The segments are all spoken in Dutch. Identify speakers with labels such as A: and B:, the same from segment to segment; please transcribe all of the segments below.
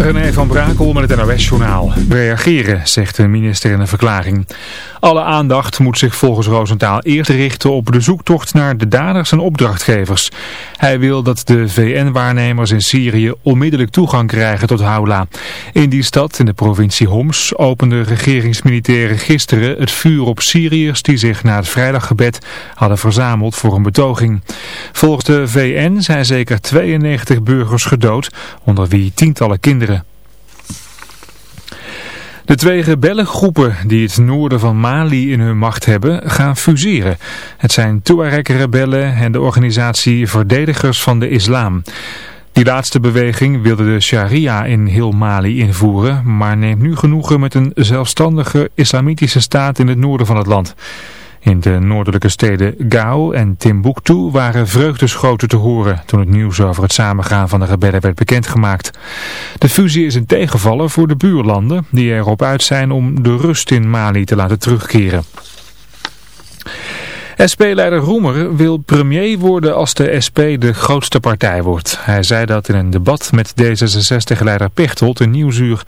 A: René van Brakel met het NOS-journaal. Reageren, zegt de minister in een verklaring. Alle aandacht moet zich volgens Roosentaal eerst richten op de zoektocht naar de daders en opdrachtgevers. Hij wil dat de VN-waarnemers in Syrië onmiddellijk toegang krijgen tot Haula. In die stad, in de provincie Homs, openden regeringsmilitairen gisteren het vuur op Syriërs die zich na het vrijdaggebed hadden verzameld voor een betoging. Volgens de VN zijn zeker 92 burgers gedood, onder wie tientallen kinderen. De twee rebellengroepen die het noorden van Mali in hun macht hebben, gaan fuseren. Het zijn Tuareg-rebellen en de organisatie Verdedigers van de Islam. Die laatste beweging wilde de sharia in heel Mali invoeren, maar neemt nu genoegen met een zelfstandige islamitische staat in het noorden van het land. In de noordelijke steden Gao en Timbuktu waren vreugdeschoten te horen toen het nieuws over het samengaan van de rebellen werd bekendgemaakt. De fusie is een tegenvaller voor de buurlanden die erop uit zijn om de rust in Mali te laten terugkeren. SP-leider Roemer wil premier worden als de SP de grootste partij wordt. Hij zei dat in een debat met D66-leider Pechtold in Nieuwsuur.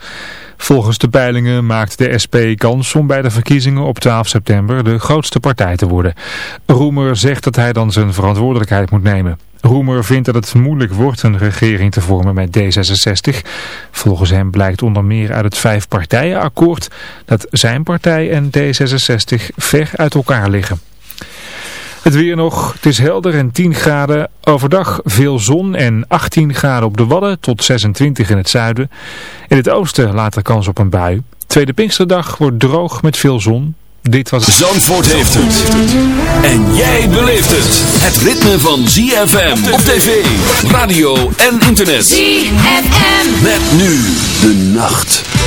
A: Volgens de peilingen maakt de SP kans om bij de verkiezingen op 12 september de grootste partij te worden. Roemer zegt dat hij dan zijn verantwoordelijkheid moet nemen. Roemer vindt dat het moeilijk wordt een regering te vormen met D66. Volgens hem blijkt onder meer uit het vijfpartijenakkoord dat zijn partij en D66 ver uit elkaar liggen. Het weer nog, het is helder en 10 graden. Overdag veel zon en 18 graden op de Wadden tot 26 in het zuiden. In het oosten later kans op een bui. Tweede Pinksterdag wordt droog met veel zon. Dit was...
B: Zandvoort heeft het. En jij beleeft het. Het ritme van ZFM op tv, radio en internet.
C: ZFM.
B: Met nu de nacht.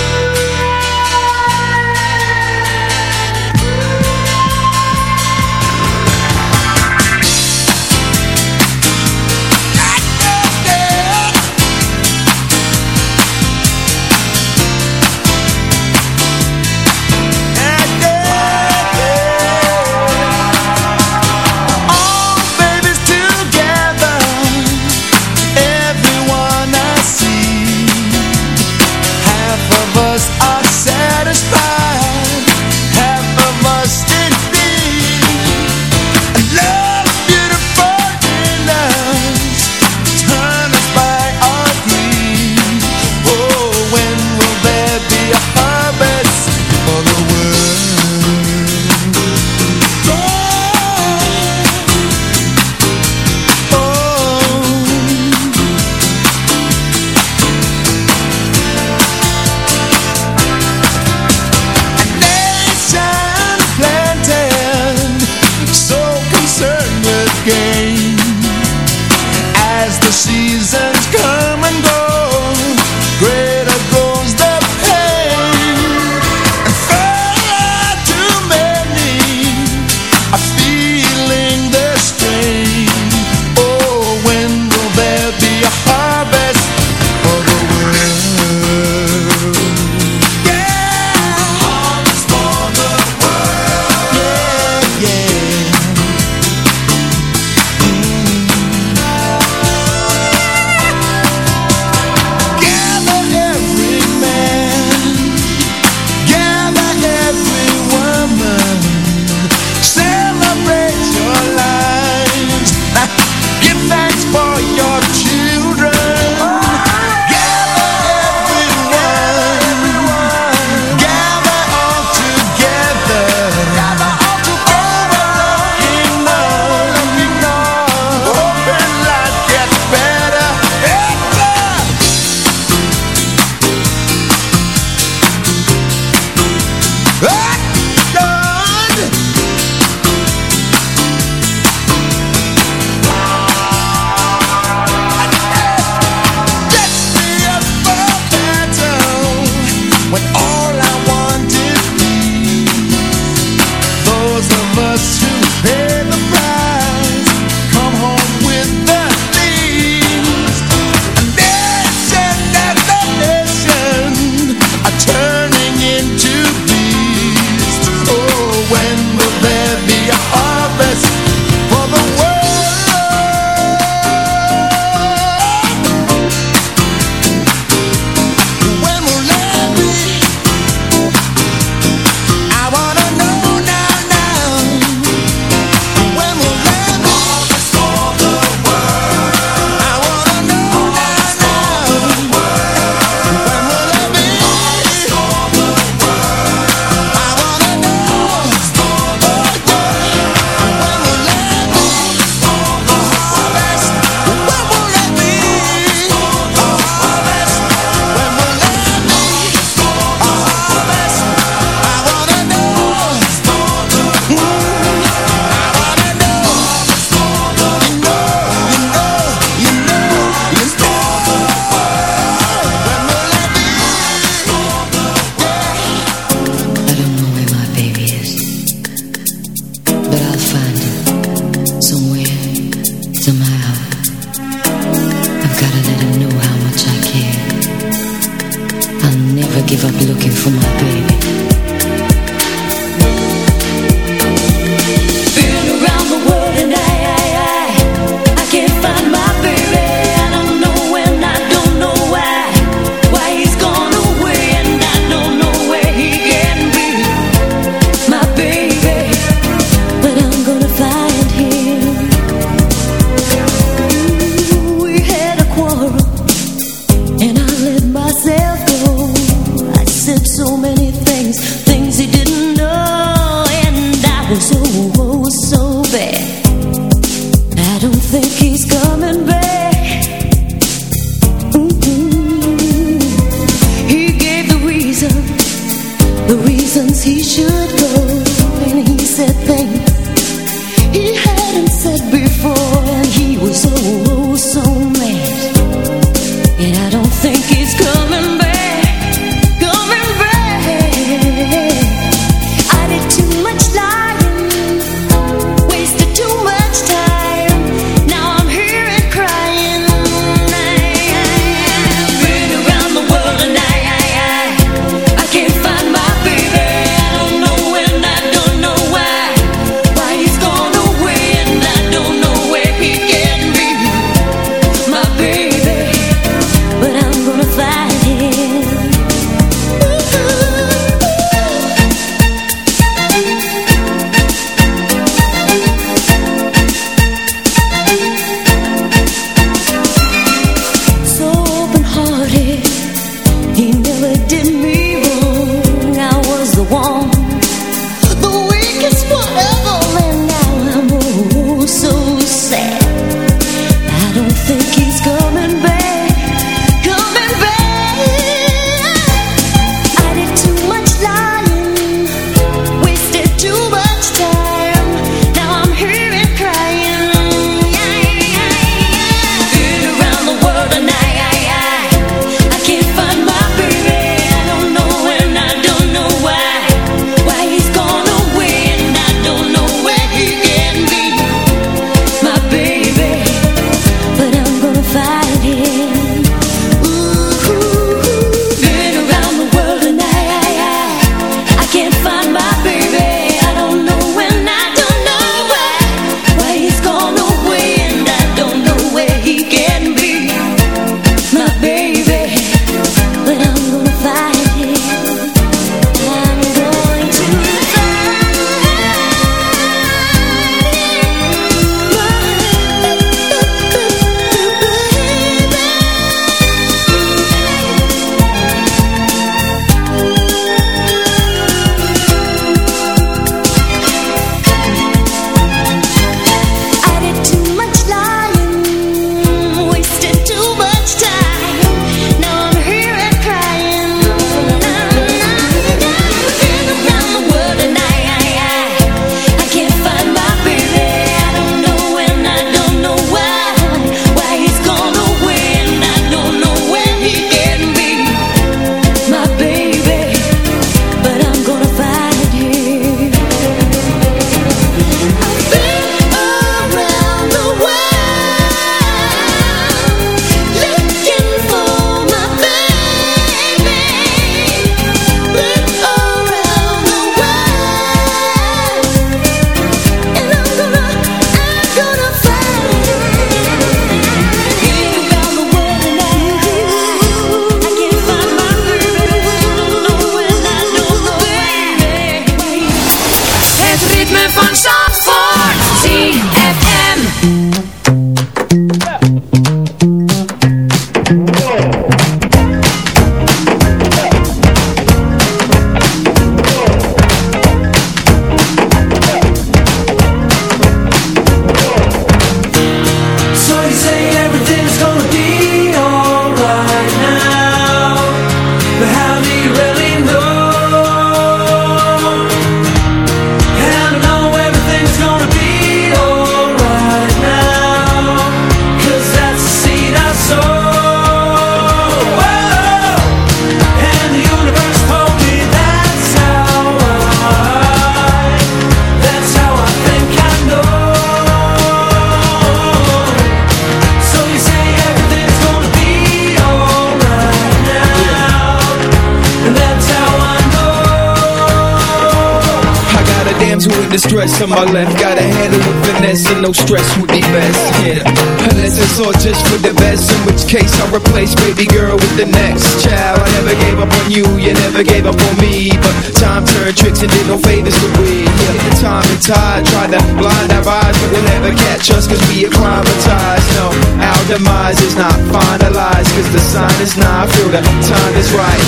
D: The best. In which case I'll replace baby girl with the next child. I never gave up on you, you never gave up on me. But time turned tricks and did no favors to we. Yeah, time and tide tried to blind our eyes, but they'll never catch us cause we acclimatized. No, our demise is not finalized cause the sign is not. I feel time is right.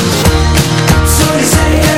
E: So they say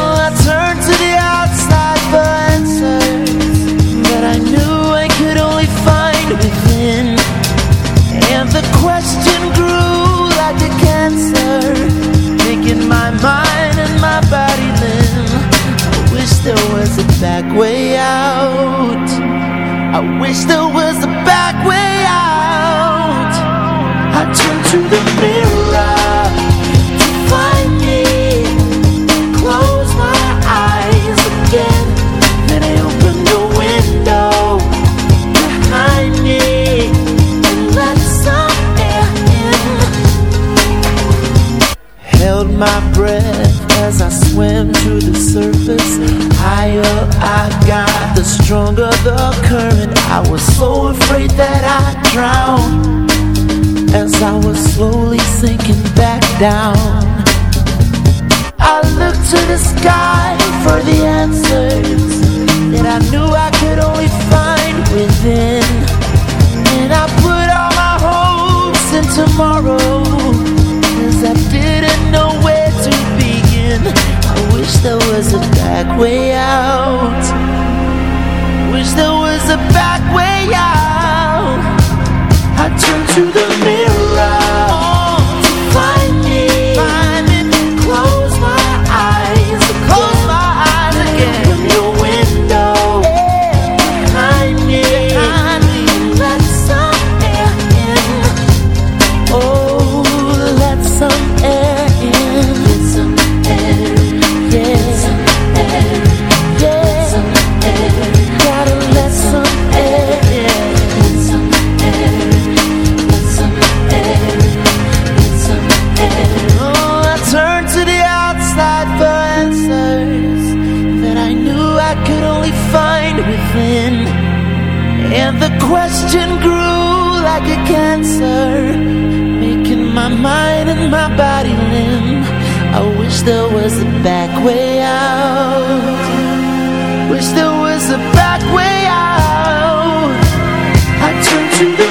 F: my mind and my body limb. I wish there was a back way out. Wish there was a back way out. I turn to the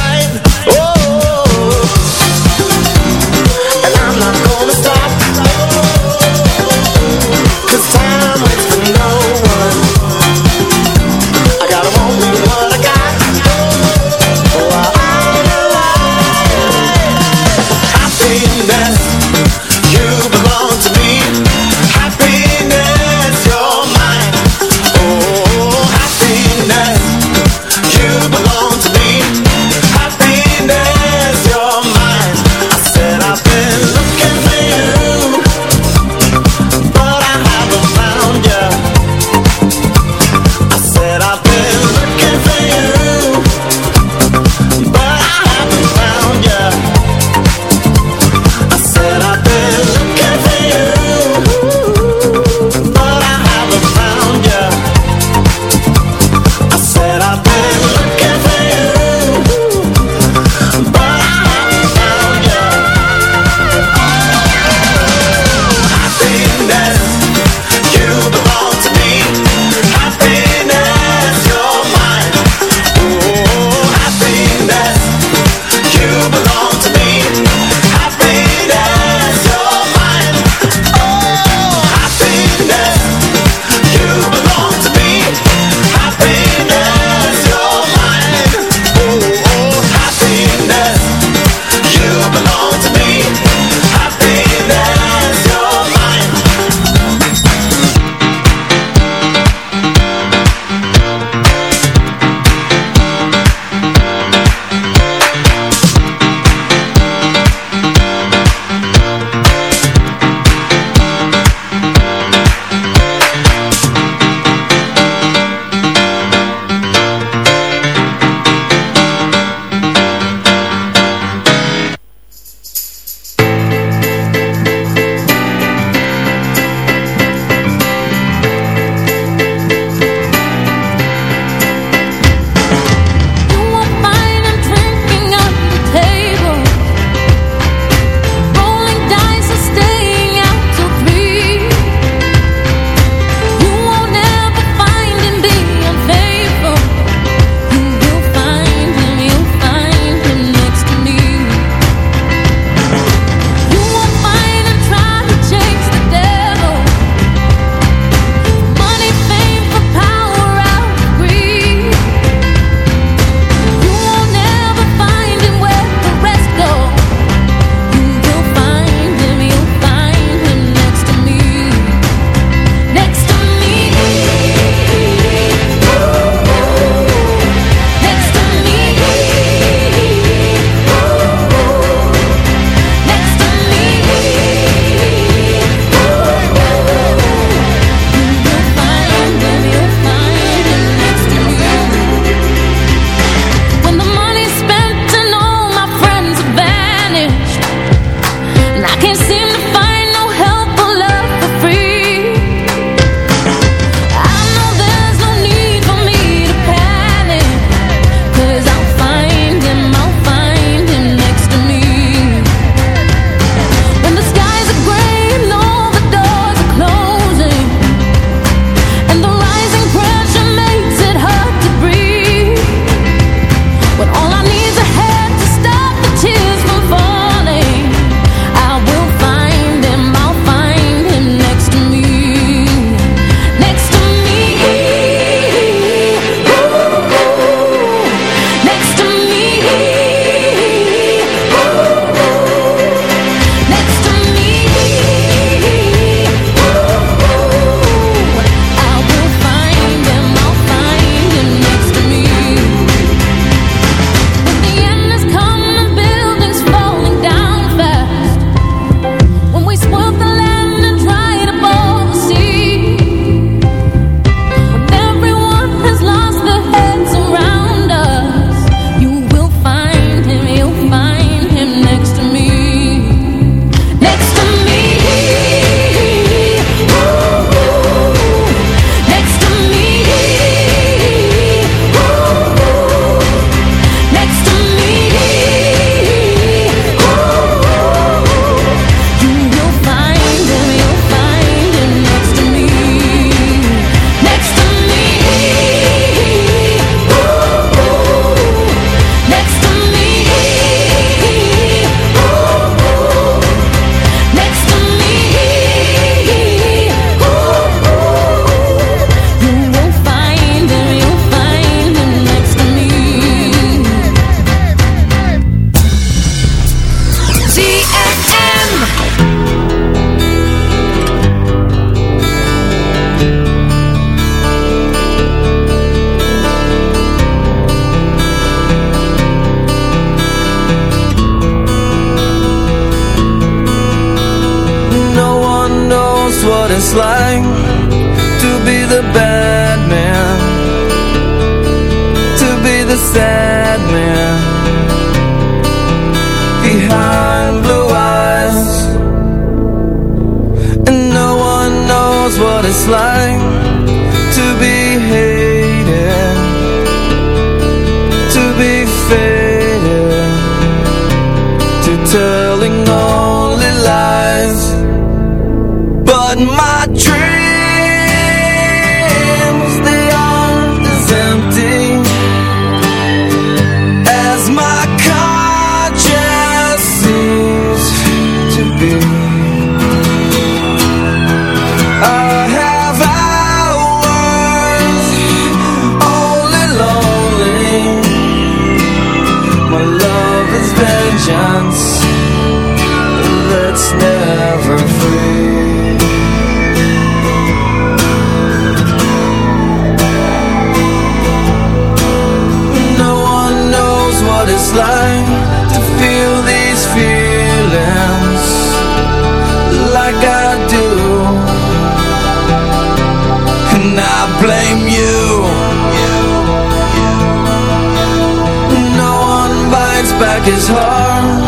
G: back his heart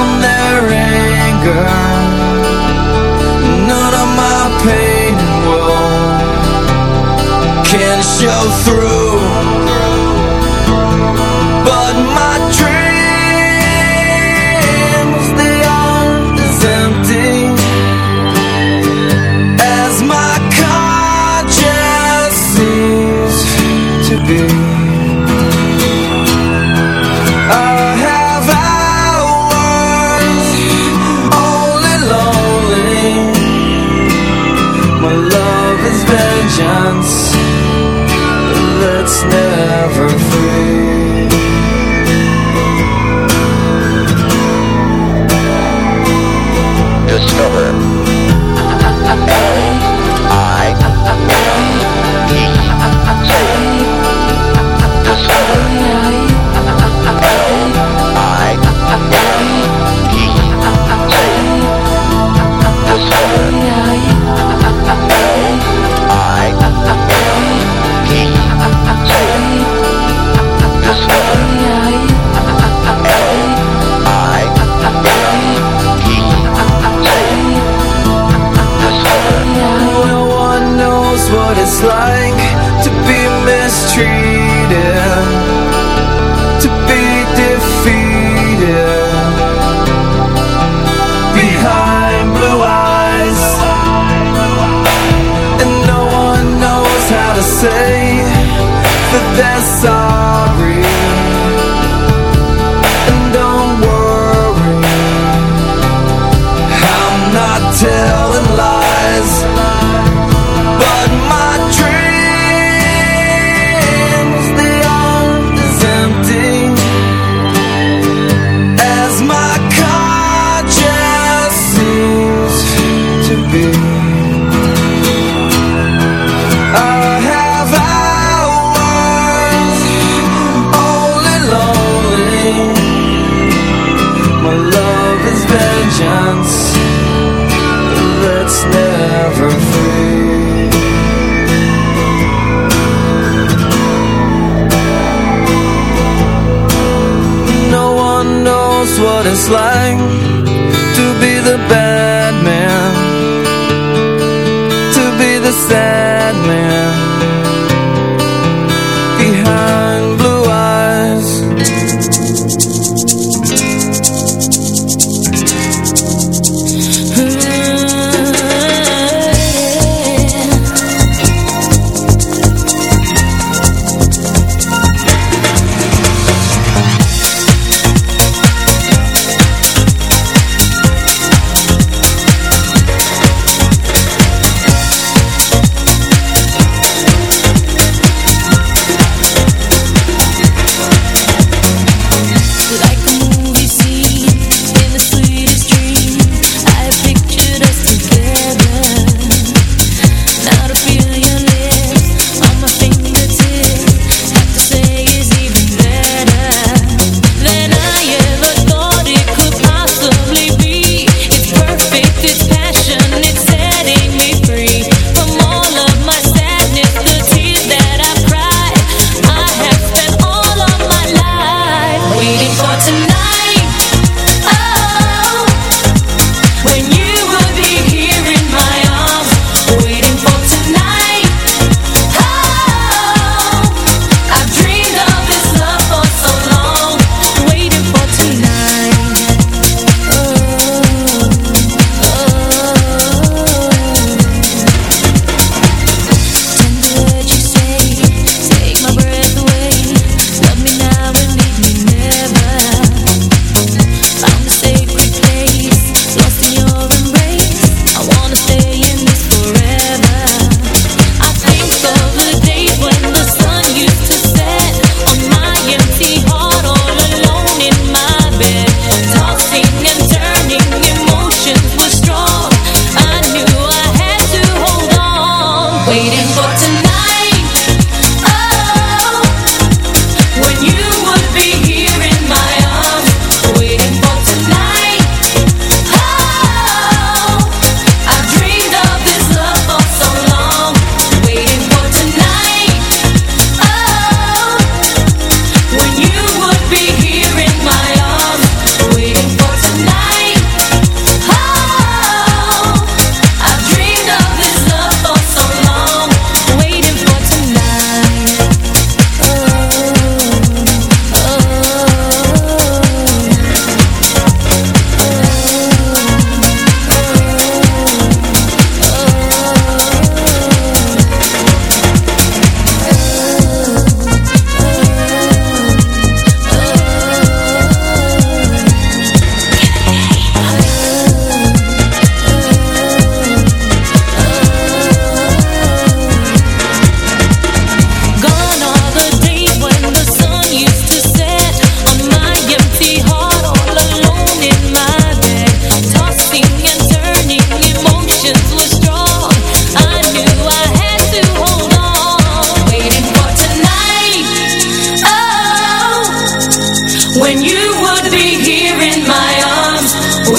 G: on their anger. None of my pain will can show through.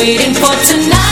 H: waiting for tonight.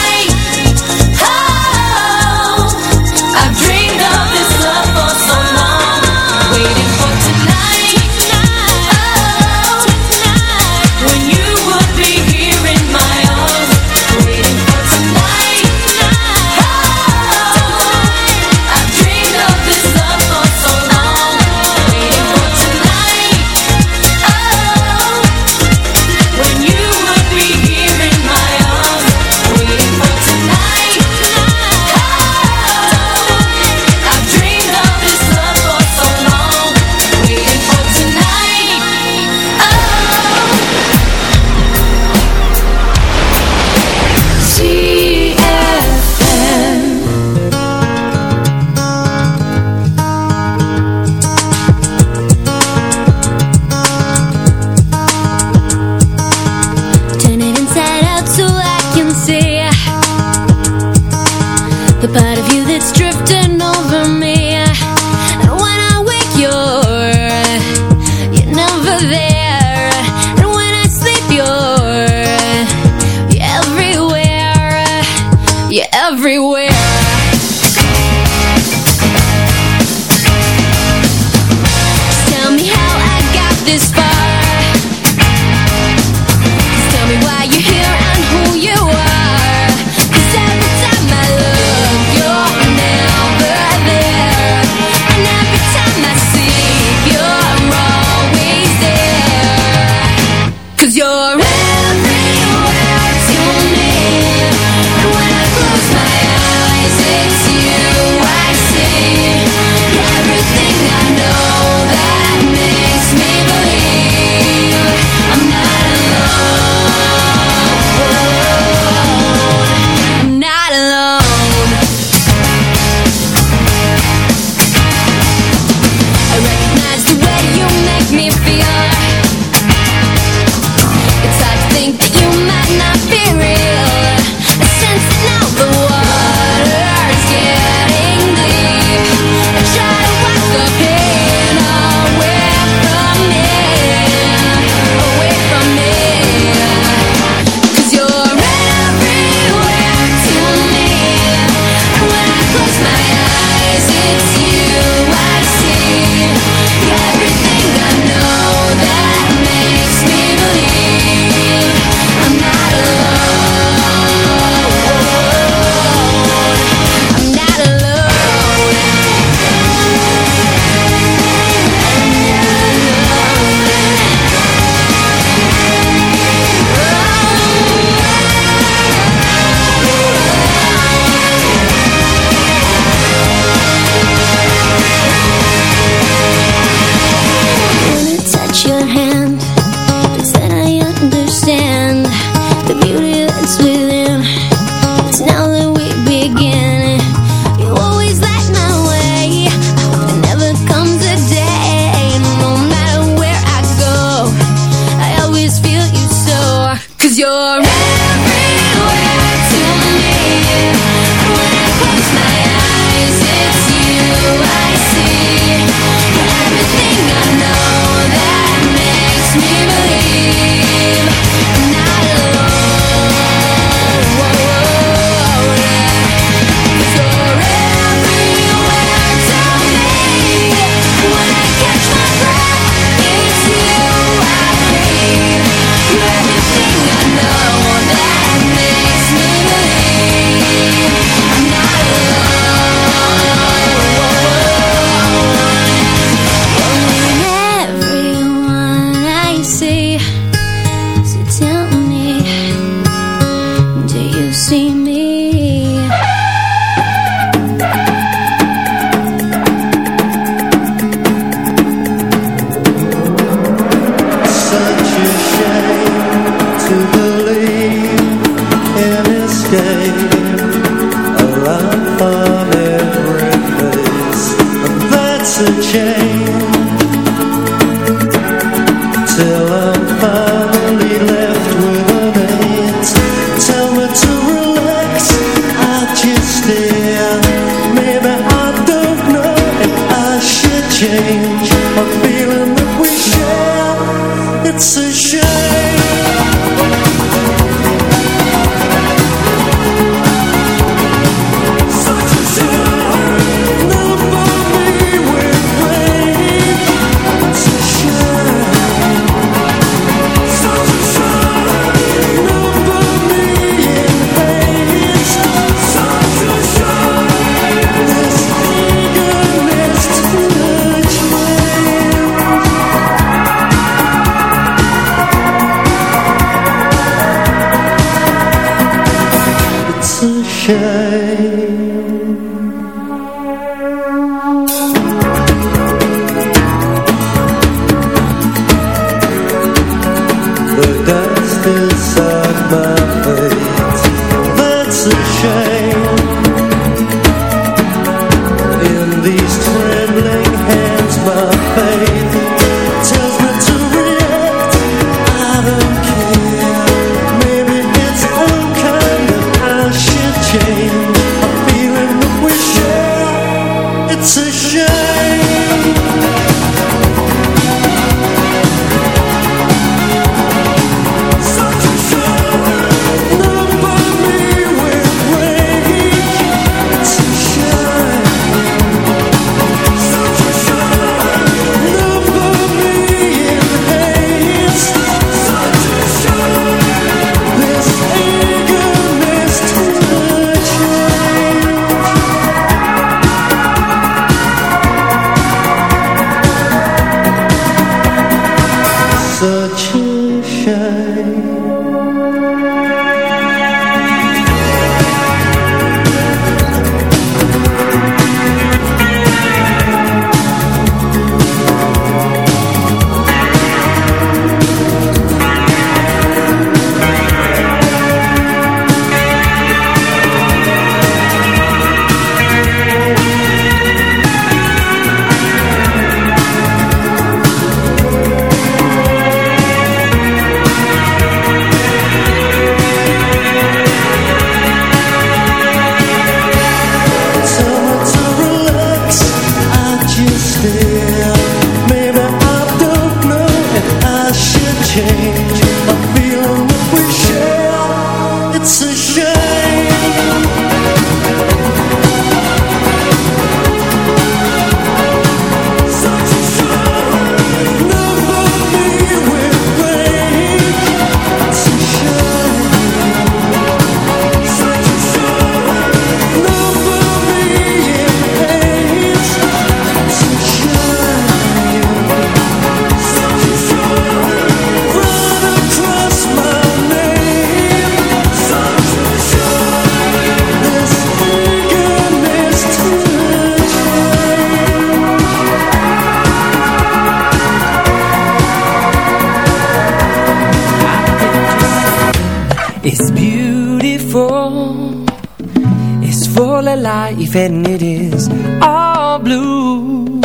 I: and
J: it is all blue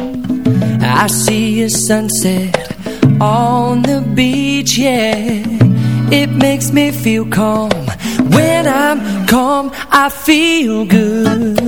J: I see a sunset on the beach, yeah. It makes me feel calm. When I'm calm, I feel good.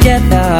J: together.